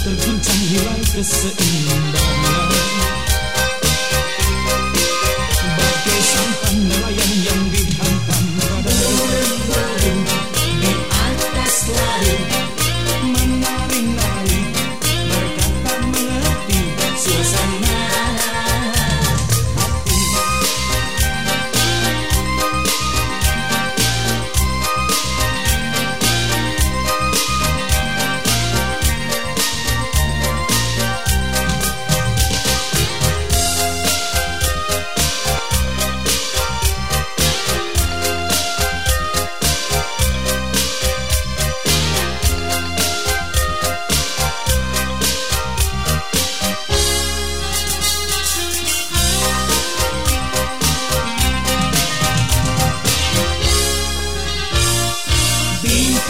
terguncang hilangnya seimbang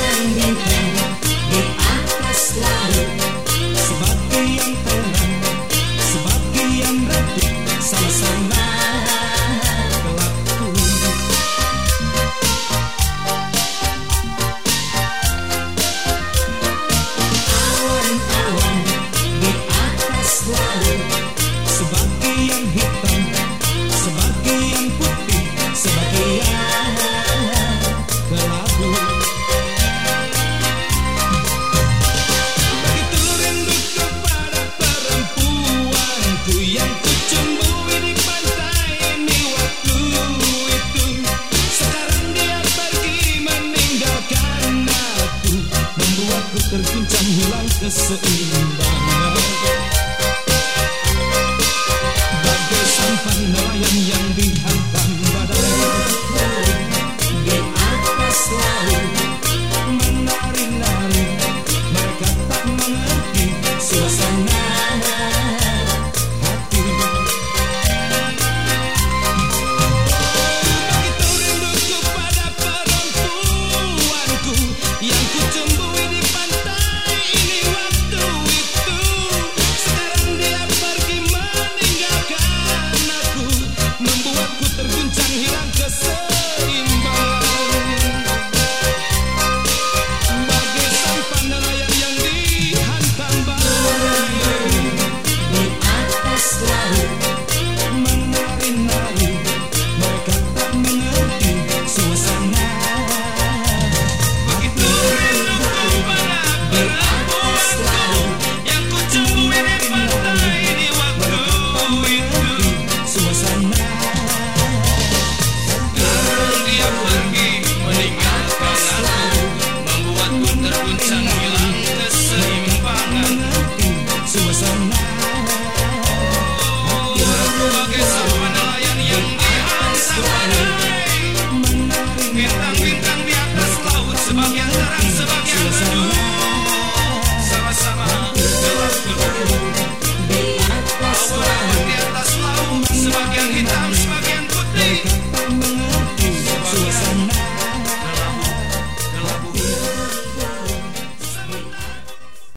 Thank you. keseimbangan Bagai sampan nelayan yang dihargai